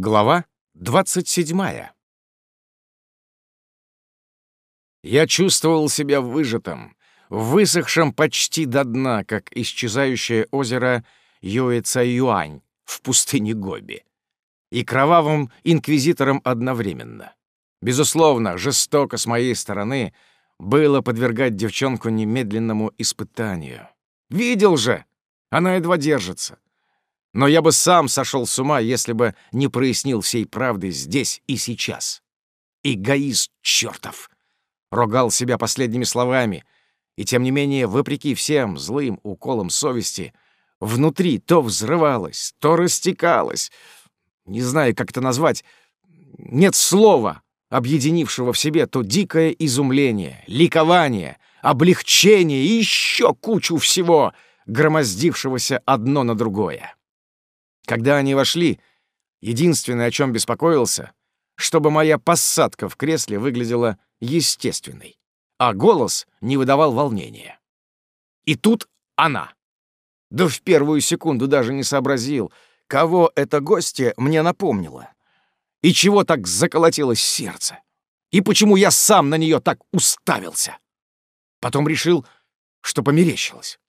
Глава 27. Я чувствовал себя выжатым, высохшим почти до дна, как исчезающее озеро Юэца-Юань в пустыне Гоби, и кровавым инквизитором одновременно. Безусловно, жестоко с моей стороны было подвергать девчонку немедленному испытанию. Видел же, она едва держится. Но я бы сам сошел с ума, если бы не прояснил всей правды здесь и сейчас. Эгоист чертов! Ругал себя последними словами, и тем не менее, вопреки всем злым уколам совести, внутри то взрывалось, то растекалось. Не знаю, как это назвать. Нет слова, объединившего в себе то дикое изумление, ликование, облегчение и еще кучу всего, громоздившегося одно на другое. Когда они вошли, единственное, о чем беспокоился, чтобы моя посадка в кресле выглядела естественной, а голос не выдавал волнения. И тут она. Да в первую секунду даже не сообразил, кого эта гостья мне напомнила. И чего так заколотилось сердце. И почему я сам на нее так уставился. Потом решил, что померещилось.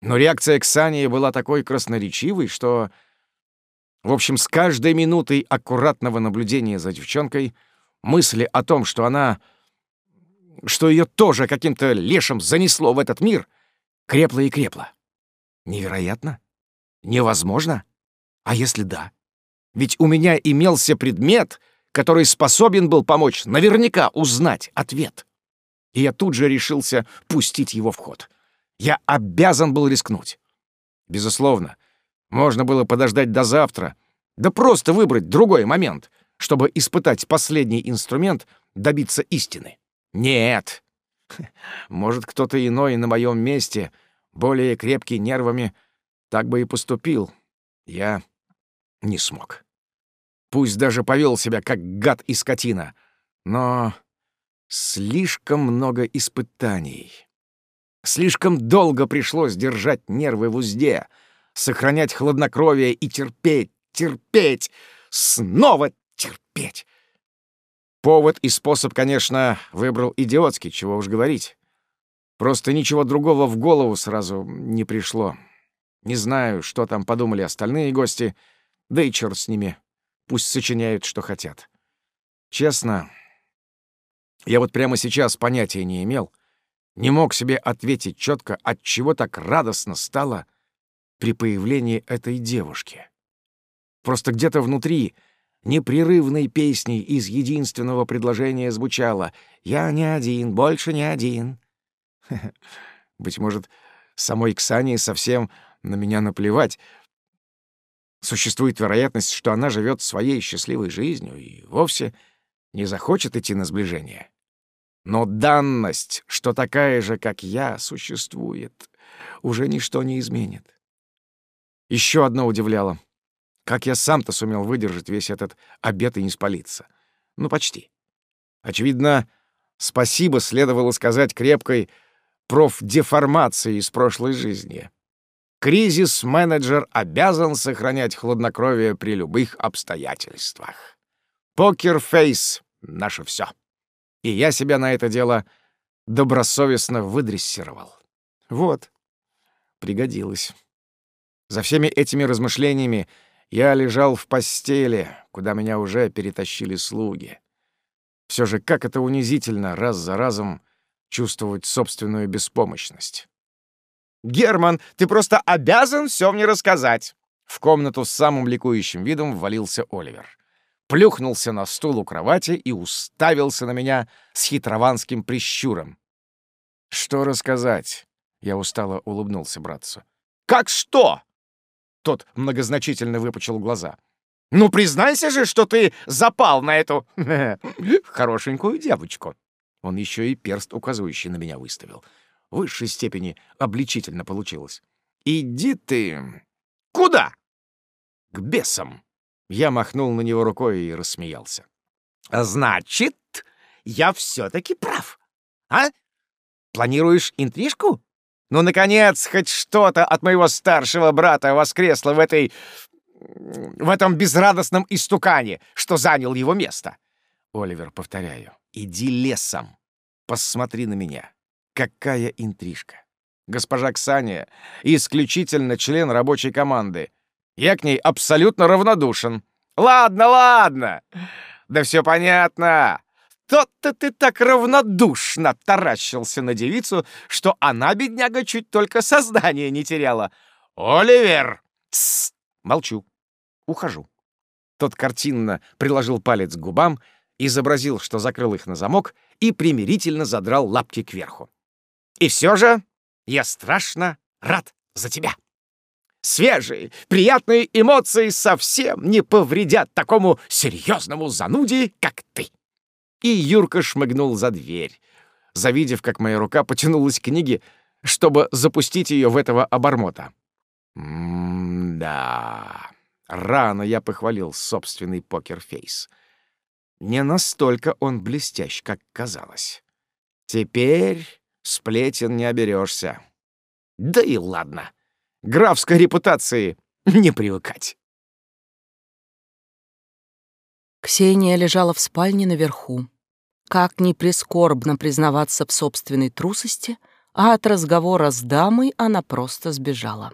Но реакция Ксании была такой красноречивой, что в общем, с каждой минутой аккуратного наблюдения за девчонкой мысли о том, что она... что ее тоже каким-то лешим занесло в этот мир, крепло и крепло. Невероятно? Невозможно? А если да? Ведь у меня имелся предмет, который способен был помочь наверняка узнать ответ. И я тут же решился пустить его в ход. Я обязан был рискнуть. Безусловно, можно было подождать до завтра, да просто выбрать другой момент, чтобы испытать последний инструмент, добиться истины. Нет. Может, кто-то иной на моем месте, более крепкий нервами, так бы и поступил. Я не смог. Пусть даже повел себя как гад и скотина, но слишком много испытаний. Слишком долго пришлось держать нервы в узде — сохранять хладнокровие и терпеть, терпеть, снова терпеть. Повод и способ, конечно, выбрал идиотский, чего уж говорить. Просто ничего другого в голову сразу не пришло. Не знаю, что там подумали остальные гости, да и черт с ними. Пусть сочиняют, что хотят. Честно, я вот прямо сейчас понятия не имел, не мог себе ответить четко, от чего так радостно стало при появлении этой девушки. Просто где-то внутри непрерывной песней из единственного предложения звучало «Я не один, больше не один». Быть может, самой Ксании совсем на меня наплевать. Существует вероятность, что она живет своей счастливой жизнью и вовсе не захочет идти на сближение. Но данность, что такая же, как я, существует, уже ничто не изменит. Еще одно удивляло. Как я сам-то сумел выдержать весь этот обед и не спалиться? Ну, почти. Очевидно, спасибо следовало сказать крепкой профдеформации из прошлой жизни. Кризис-менеджер обязан сохранять хладнокровие при любых обстоятельствах. Покерфейс — наше все. И я себя на это дело добросовестно выдрессировал. Вот, пригодилось. За всеми этими размышлениями я лежал в постели, куда меня уже перетащили слуги. Все же как это унизительно раз за разом чувствовать собственную беспомощность. «Герман, ты просто обязан все мне рассказать!» В комнату с самым ликующим видом ввалился Оливер. Плюхнулся на стул у кровати и уставился на меня с хитрованским прищуром. «Что рассказать?» — я устало улыбнулся братцу. «Как что?» Тот многозначительно выпучил глаза. «Ну, признайся же, что ты запал на эту хорошенькую девочку!» Он еще и перст указывающий на меня выставил. В высшей степени обличительно получилось. «Иди ты...» «Куда?» «К бесам!» Я махнул на него рукой и рассмеялся. «Значит, я все-таки прав, а? Планируешь интрижку?» Ну, наконец, хоть что-то от моего старшего брата воскресло в этой в этом безрадостном истукане, что занял его место. Оливер, повторяю, иди лесом. Посмотри на меня. Какая интрижка. Госпожа Ксания исключительно член рабочей команды. Я к ней абсолютно равнодушен. Ладно, ладно. Да все понятно. Тот-то ты так равнодушно таращился на девицу, что она, бедняга, чуть только сознание не теряла. «Оливер!» Тссс! Молчу. Ухожу. Тот картинно приложил палец к губам, изобразил, что закрыл их на замок и примирительно задрал лапки кверху. «И все же я страшно рад за тебя. Свежие, приятные эмоции совсем не повредят такому серьезному зануде, как ты». И Юрка шмыгнул за дверь, завидев, как моя рука потянулась к книге, чтобы запустить ее в этого обормота. М-да. Рано я похвалил собственный покерфейс. Не настолько он блестящ, как казалось. Теперь сплетен не оберешься. Да и ладно. Графской репутации не привыкать. Ксения лежала в спальне наверху. Как ни прискорбно признаваться в собственной трусости, а от разговора с дамой она просто сбежала.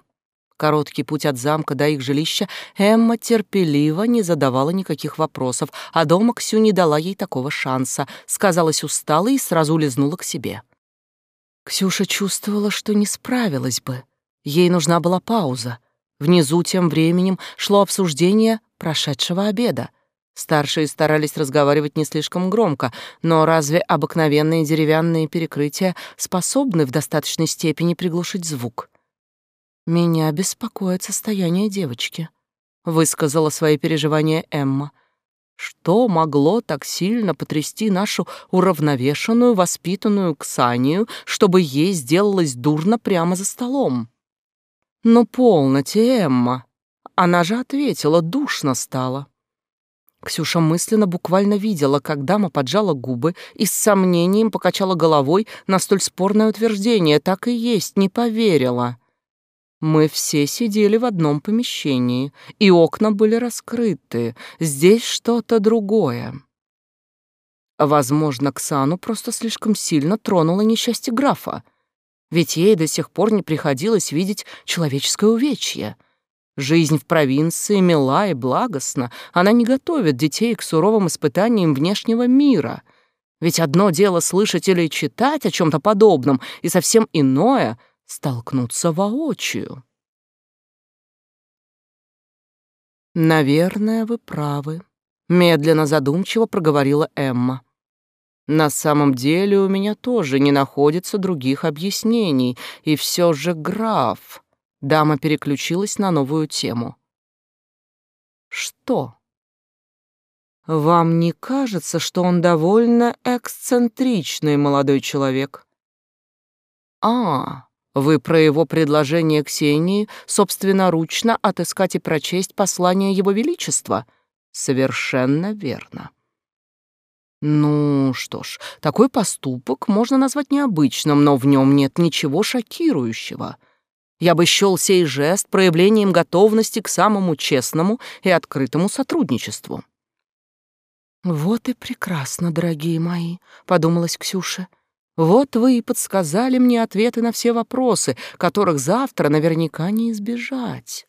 Короткий путь от замка до их жилища Эмма терпеливо не задавала никаких вопросов, а дома Ксю не дала ей такого шанса, сказалась устала и сразу улизнула к себе. Ксюша чувствовала, что не справилась бы. Ей нужна была пауза. Внизу тем временем шло обсуждение прошедшего обеда. Старшие старались разговаривать не слишком громко, но разве обыкновенные деревянные перекрытия способны в достаточной степени приглушить звук? «Меня беспокоит состояние девочки», — высказала свои переживания Эмма. «Что могло так сильно потрясти нашу уравновешенную, воспитанную Ксанию, чтобы ей сделалось дурно прямо за столом?» «Ну, полноте, Эмма!» Она же ответила, душно стало. Ксюша мысленно буквально видела, как дама поджала губы и с сомнением покачала головой на столь спорное утверждение. Так и есть, не поверила. Мы все сидели в одном помещении, и окна были раскрыты. Здесь что-то другое. Возможно, Ксану просто слишком сильно тронуло несчастье графа, ведь ей до сих пор не приходилось видеть человеческое увечье. Жизнь в провинции мила и благостна, она не готовит детей к суровым испытаниям внешнего мира. Ведь одно дело слышать или читать о чем то подобном, и совсем иное — столкнуться воочию. «Наверное, вы правы», — медленно задумчиво проговорила Эмма. «На самом деле у меня тоже не находится других объяснений, и все же граф...» Дама переключилась на новую тему. «Что?» «Вам не кажется, что он довольно эксцентричный молодой человек?» «А, вы про его предложение Ксении собственноручно отыскать и прочесть послание Его Величества? Совершенно верно. Ну что ж, такой поступок можно назвать необычным, но в нем нет ничего шокирующего. Я бы счел сей жест проявлением готовности к самому честному и открытому сотрудничеству. «Вот и прекрасно, дорогие мои», — подумалась Ксюша. Вот вы и подсказали мне ответы на все вопросы, которых завтра наверняка не избежать.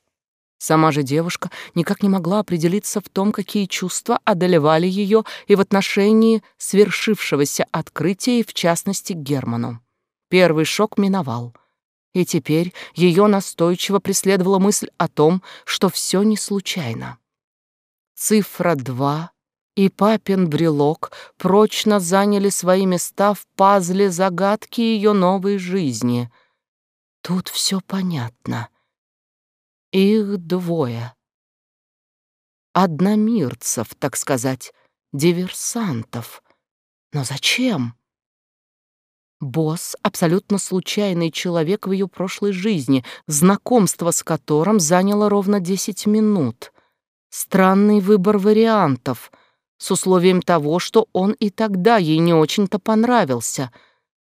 Сама же девушка никак не могла определиться в том, какие чувства одолевали ее и в отношении свершившегося открытия, и в частности к Герману. Первый шок миновал. И теперь ее настойчиво преследовала мысль о том, что все не случайно. Цифра два и папин брелок прочно заняли свои места в пазле загадки ее новой жизни. Тут все понятно. Их двое. Одномирцев, так сказать, диверсантов. Но зачем? Босс — абсолютно случайный человек в ее прошлой жизни, знакомство с которым заняло ровно десять минут. Странный выбор вариантов — с условием того, что он и тогда ей не очень-то понравился.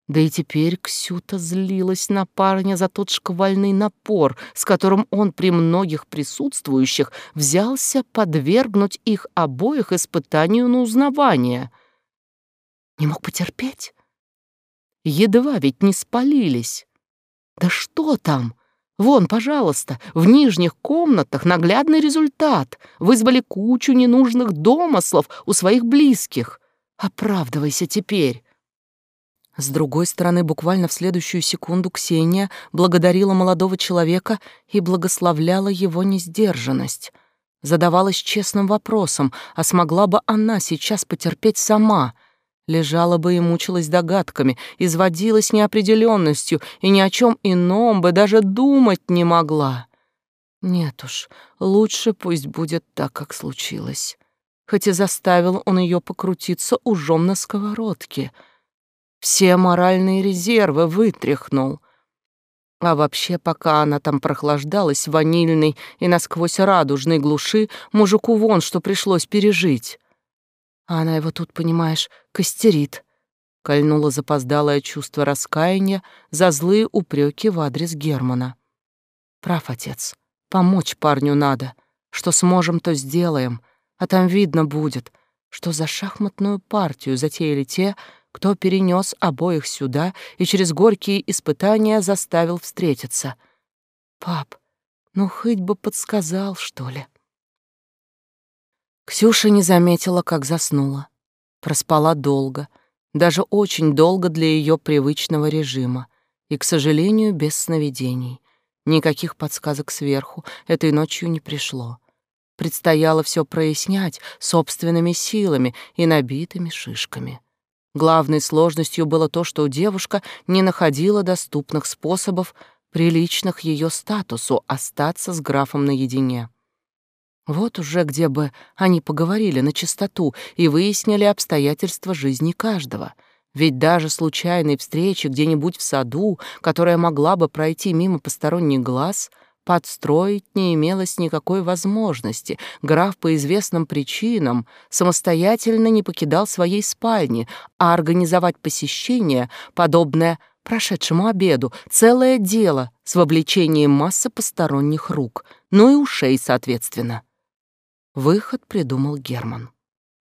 Да и теперь Ксюта злилась на парня за тот шквальный напор, с которым он при многих присутствующих взялся подвергнуть их обоих испытанию на узнавание. Не мог потерпеть? Едва ведь не спалились. Да что там? Вон, пожалуйста, в нижних комнатах наглядный результат. Вызвали кучу ненужных домыслов у своих близких. Оправдывайся теперь. С другой стороны, буквально в следующую секунду Ксения благодарила молодого человека и благословляла его несдержанность. Задавалась честным вопросом, а смогла бы она сейчас потерпеть сама? Лежала бы и мучилась догадками, изводилась неопределенностью и ни о чем ином бы даже думать не могла. Нет уж, лучше пусть будет так, как случилось. Хоть и заставил он ее покрутиться ужом на сковородке — все моральные резервы вытряхнул. А вообще, пока она там прохлаждалась ванильной и насквозь радужной глуши, мужику вон что пришлось пережить. А она его тут, понимаешь, костерит. Кольнуло запоздалое чувство раскаяния за злые упреки в адрес Германа. Прав, отец. Помочь парню надо. Что сможем, то сделаем. А там видно будет, что за шахматную партию затеяли те, кто перенес обоих сюда и через горькие испытания заставил встретиться. Пап, ну хоть бы подсказал, что ли. Ксюша не заметила, как заснула. Проспала долго, даже очень долго для ее привычного режима, и, к сожалению, без сновидений. Никаких подсказок сверху этой ночью не пришло. Предстояло все прояснять собственными силами и набитыми шишками. Главной сложностью было то, что девушка не находила доступных способов, приличных ее статусу, остаться с графом наедине. Вот уже где бы они поговорили на чистоту и выяснили обстоятельства жизни каждого. Ведь даже случайной встречи где-нибудь в саду, которая могла бы пройти мимо посторонних глаз — Подстроить не имелось никакой возможности. Граф по известным причинам самостоятельно не покидал своей спальни, а организовать посещение, подобное прошедшему обеду, целое дело с вовлечением массы посторонних рук, ну и ушей, соответственно. Выход придумал Герман.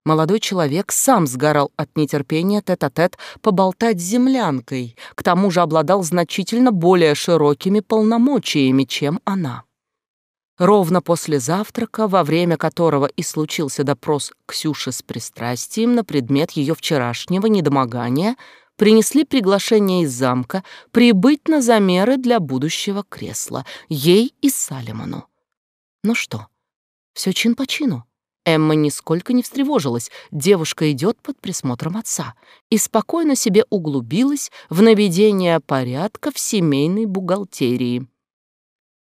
Молодой человек сам сгорал от нетерпения тет-а-тет -тет поболтать с землянкой, к тому же обладал значительно более широкими полномочиями, чем она. Ровно после завтрака, во время которого и случился допрос Ксюши с пристрастием на предмет ее вчерашнего недомогания, принесли приглашение из замка прибыть на замеры для будущего кресла, ей и Салимону. Ну что, все чин по чину. Эмма нисколько не встревожилась, девушка идет под присмотром отца, и спокойно себе углубилась в наведение порядка в семейной бухгалтерии.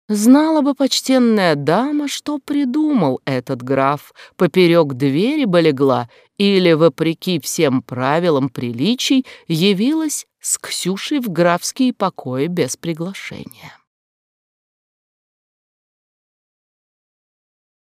Знала бы почтенная дама, что придумал этот граф, поперек двери бы легла или, вопреки всем правилам приличий, явилась с Ксюшей в графские покои без приглашения.